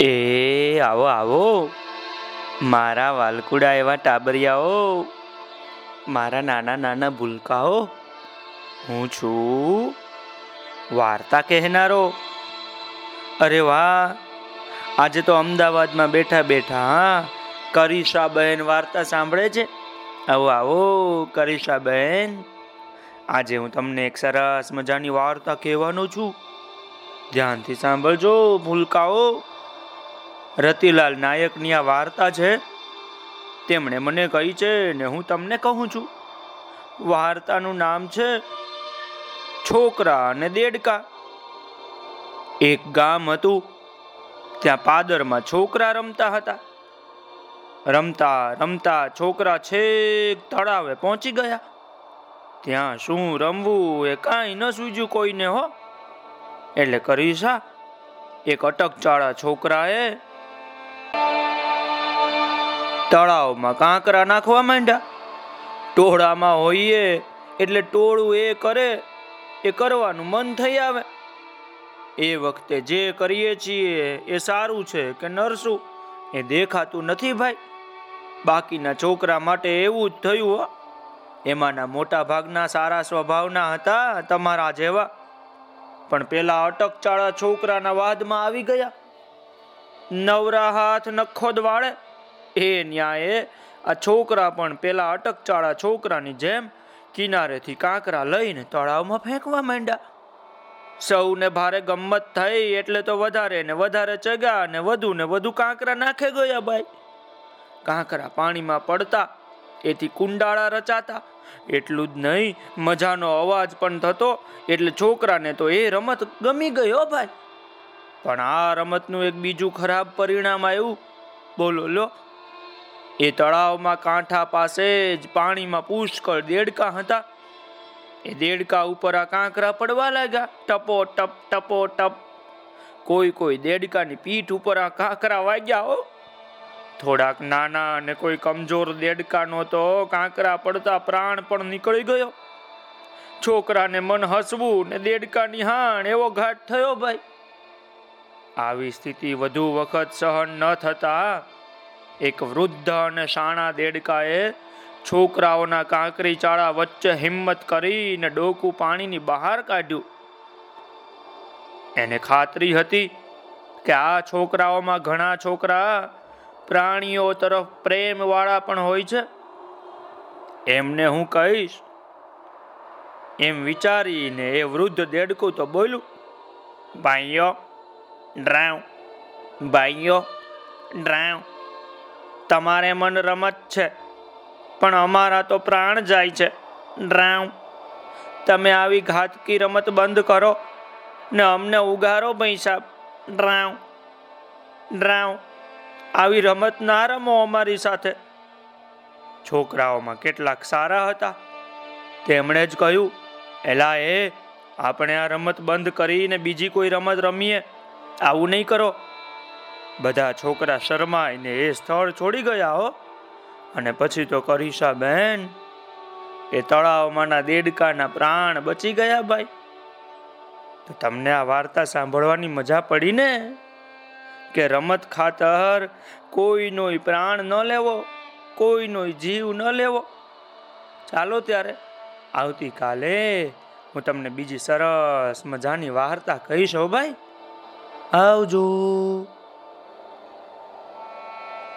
એ, આવો આવો. મારા વાલકુડા એવા ટાબરિયાઓ. મારા નાના નાના ભૂલકાઓ. હું છું વાર્તા કહેનારો. અરે વાહ, આજે તો અમદાવાદમાં બેઠા બેઠા, હા. કરીશા બહેન વાર્તા સાંભળે છે? આવો આવો કરીશા બહેન આજે હું તમને એક સરસ મજાની વાર્તા કહેવાનો છું. ધ્યાનથી સાંભળજો, ભૂલકાઓ. રતિલાલ નાયકની આ વાર્તા છે, તેમણે મને કહી છે ને હું તમને કહું છું. વાર્તાનું નામ છે, છોકરા અને દેડકા. એક ગામ હતું, ત્યાં પાદરમાં છોકરા રમતા હતા. રમતા રમતા છોકરા છેક તળાવે પહોંચી ગયા. ત્યાં શું રમવું એ કાંઈ ન સૂજ્યું કોઈને હો? એટલે કરીશા એક અટકચાળા છોકરાએ તળાવમાં કાંકરા નાખવા માંડ્યા. ટોળામાં હોઈએ એટલે ટોળું એ કરે, એ કરવાનું મન થઈ આવે. એ વખતે જે કરીએ છીએ એ સારું છે કે નરસું, એ દેખાતું નથી ભાઈ. બાકીના છોકરા માટે એવું જ થયું હો. એમાંના મોટા ભાગના સારા સ્વભાવના હતા તમારા જેવા. પણ પેલા અટકચાળા છોકરાના વાદમાં આવી ગયા. નવરા હાથ નખોદ વાળે એ ન્યાયે આ છોકરા પણ પેલા અટકચાળા છોકરાની જેમ કિનારેથી કાંકરા લઈને તળાવમાં ફેંકવા માંડ્યા. સૌને ભારે ગમત થઈ એટલે તો વધારે ને વધારે ચગ્યા ને વધુ ને વધુ કાંકરા નાખે ગયા ભાઈ કાંકરા પાણીમાં પડતા, એથી કુંડાળા રચાતા. એટલું જ નહીં, મજાનો અવાજ પણ થતો એટલે છોકરાને તો એ રમત ગમી ગયો ભાઈ. પણ આ રમતનું એક બીજું ખરાબ પરિણામ આવ્યું. બોલો લો એ તળાવમાં કાંઠા પાસે જ પાણીમાં પુષ્કળ દેડકા હતા. એ દેડકા ઉપર આ કાંકરા પડવા લાગ્યા. ટપો ટપ ટપો ટપ. કોઈ કોઈ દેડકાની પીઠ ઉપર આ કાંકરા વાગ્યા હો. થોડાક નાના અને કોઈ કમજોર દેડકાનો તો કાંકરા પડતા પ્રાણ પણ નીકળી ગયો. છોકરાને મન હસવું ને દેડકાની હાણ એવો ઘાટ થયો ભાઈ. આવી સ્થિતિ વધુ વખત સહન ન થતા એક વૃદ્ધ અને શાણા દેડકાએ છોકરાઓના કાંકરી ચાળા વચ્ચે હિંમત કરીને ડોકું પાણીની બહાર કાઢ્યું. એને ખાતરી હતી કે આ છોકરાઓમાં ઘણા છોકરા પ્રાણીઓ તરફ પ્રેમ વાળા પણ હોય છે. એમને હું કહીશ, એમ વિચારીને એ વૃદ્ધ દેડકું તો બોલ્યું, ભાઈઓ ડ્રાવ ભાઈઓ ડ્રાવ તમારે મન રમત છે, પણ અમારા તો પ્રાણ જાય છે. ડ્રાઉ. તમે આવી ઘાતકી રમત બંધ કરો ને અમને ઉગારો ભાઈ સાહેબ ડ્રાઉ. ડ્રાઉ. આવી રમત ના રમો અમારી સાથે. છોકરાઓમાં કેટલાક સારા હતા. તેમણે જ કહ્યું, એલા એ, આપણે આ રમત બંધ કરીને બીજી કોઈ રમત રમીએ. આવું નહીં કરો. બધા છોકરા શરમાઈને એ સ્થળ છોડી ગયા હો. અને પછી તો કરીશા બેન, એ તળાવમાંના દેડકાના પ્રાણ બચી ગયા ભાઈ. તો તમને આ વાર્તા સાંભળવાની મજા પડી ને? કે રમત ખાતર કોઈનો પ્રાણ ન લેવો કોઈનો જીવ ન લેવો. ચાલો ત્યારે, આવતીકાલે હું તમને બીજી સરસ મજાની વાર્તા કહીશ હો ભાઈ. આવજો.